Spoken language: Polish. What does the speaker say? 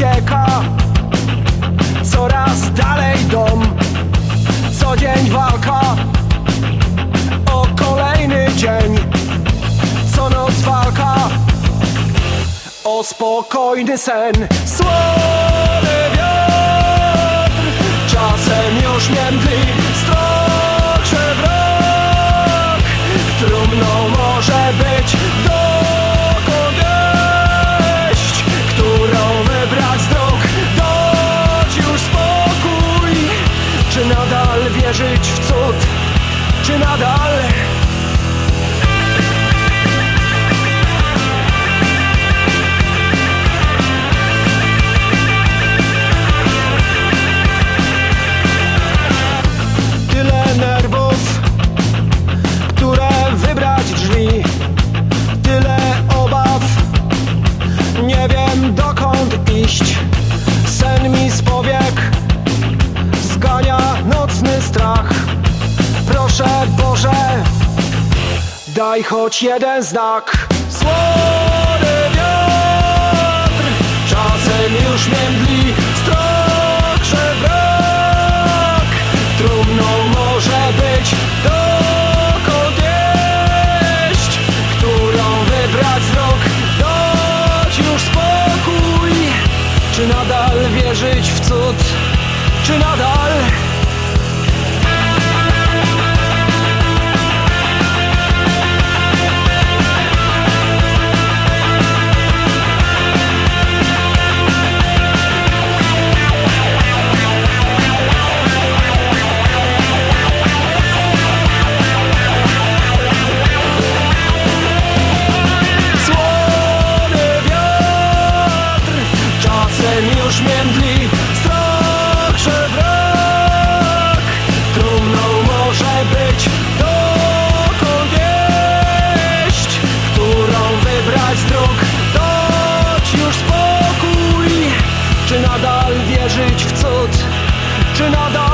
walka Coraz dalej dom Co dzień walka O kolejny dzień. Co noc walka O spokojny sen. Słony wiatr Czasem już mnie daj choć jeden znak. Słony wiatr, czasem już mnie mdli Strach, że brak. Trumną może być dokąd jeść Którą wybrać z rok Dać już spokój Czy nadal wierzyć w cud Czy nadal Czy